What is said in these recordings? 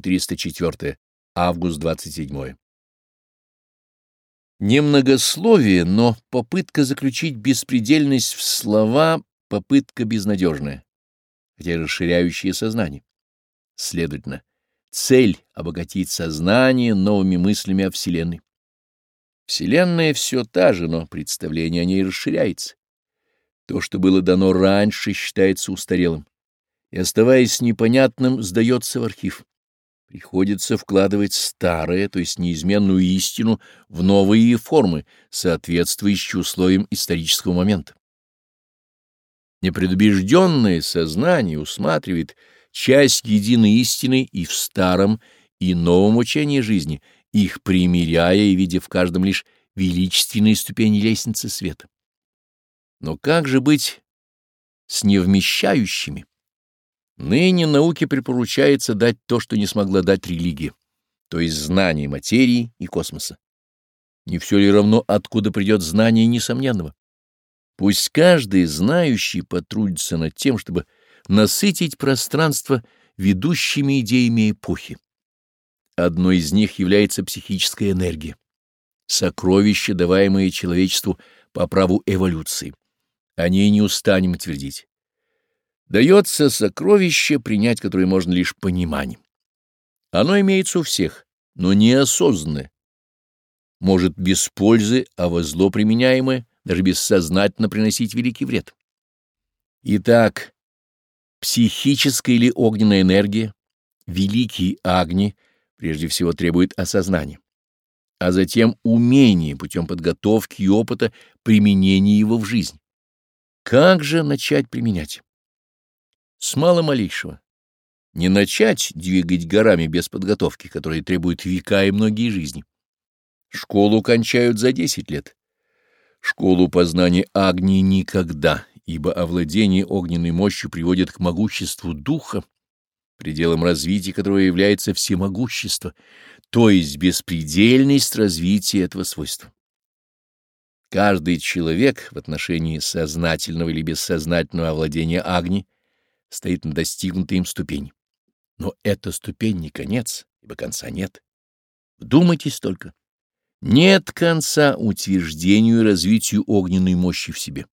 404 август 27. Немногословие, но попытка заключить беспредельность в слова — попытка безнадежная, хотя расширяющая сознание. Следовательно, цель — обогатить сознание новыми мыслями о Вселенной. Вселенная все та же, но представление о ней расширяется. То, что было дано раньше, считается устарелым и, оставаясь непонятным, сдается в архив приходится вкладывать старое, то есть неизменную истину, в новые формы, соответствующие условиям исторического момента. Непредубежденное сознание усматривает часть единой истины и в старом, и новом учении жизни, их примиряя и видя в каждом лишь величественные ступени лестницы света. Но как же быть с невмещающими? Ныне науке припоручается дать то, что не смогла дать религия, то есть знание материи и космоса. Не все ли равно, откуда придет знание несомненного? Пусть каждый знающий потрудится над тем, чтобы насытить пространство ведущими идеями эпохи. Одной из них является психическая энергия, сокровище, даваемое человечеству по праву эволюции. О ней не устанем твердить дается сокровище, принять которое можно лишь пониманием. Оно имеется у всех, но неосознанное. Может без пользы, а во зло применяемое, даже бессознательно приносить великий вред. Итак, психическая или огненная энергия, великие агни, прежде всего требует осознания, а затем умения путем подготовки и опыта применения его в жизнь. Как же начать применять? с малым малейшего. Не начать двигать горами без подготовки, которая требует века и многие жизни. Школу кончают за десять лет. Школу познания огни никогда, ибо овладение огненной мощью приводит к могуществу духа, пределом развития которого является всемогущество, то есть беспредельность развития этого свойства. Каждый человек в отношении сознательного или бессознательного овладения Агни стоит на достигнутой им ступени. Но эта ступень не конец, ибо конца нет. Вдумайтесь только. Нет конца утверждению и развитию огненной мощи в себе.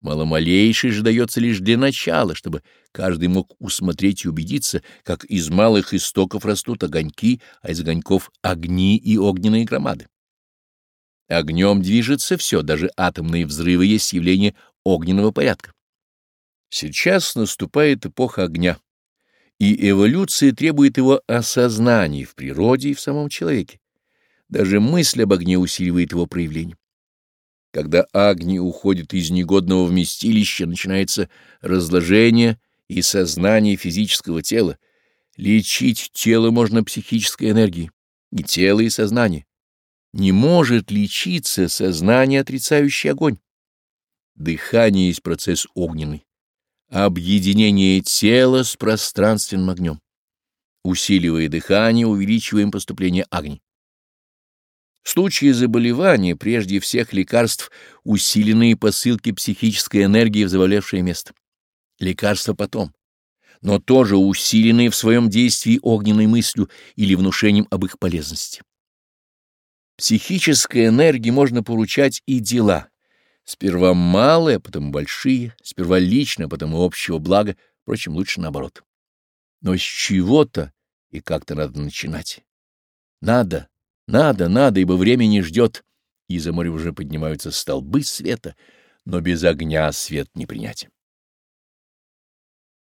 Маломалейший же дается лишь для начала, чтобы каждый мог усмотреть и убедиться, как из малых истоков растут огоньки, а из огоньков — огни и огненные громады. Огнем движется все, даже атомные взрывы есть явление огненного порядка. Сейчас наступает эпоха огня, и эволюция требует его осознания в природе и в самом человеке. Даже мысль об огне усиливает его проявление. Когда огни уходит из негодного вместилища, начинается разложение и сознание физического тела. Лечить тело можно психической энергией, и тело, и сознание. Не может лечиться сознание, отрицающее огонь. Дыхание есть процесс огненный объединение тела с пространственным огнем. Усиливая дыхание, увеличиваем поступление огня. В случае заболевания прежде всех лекарств усиленные посылки психической энергии в заболевшее место. Лекарства потом, но тоже усиленные в своем действии огненной мыслью или внушением об их полезности. Психической энергии можно поручать и дела, Сперва малые, потом большие, сперва личное, потом общего блага, впрочем, лучше наоборот. Но с чего-то и как-то надо начинать. Надо, надо, надо, ибо время не ждет, и за море уже поднимаются столбы света, но без огня свет не принять.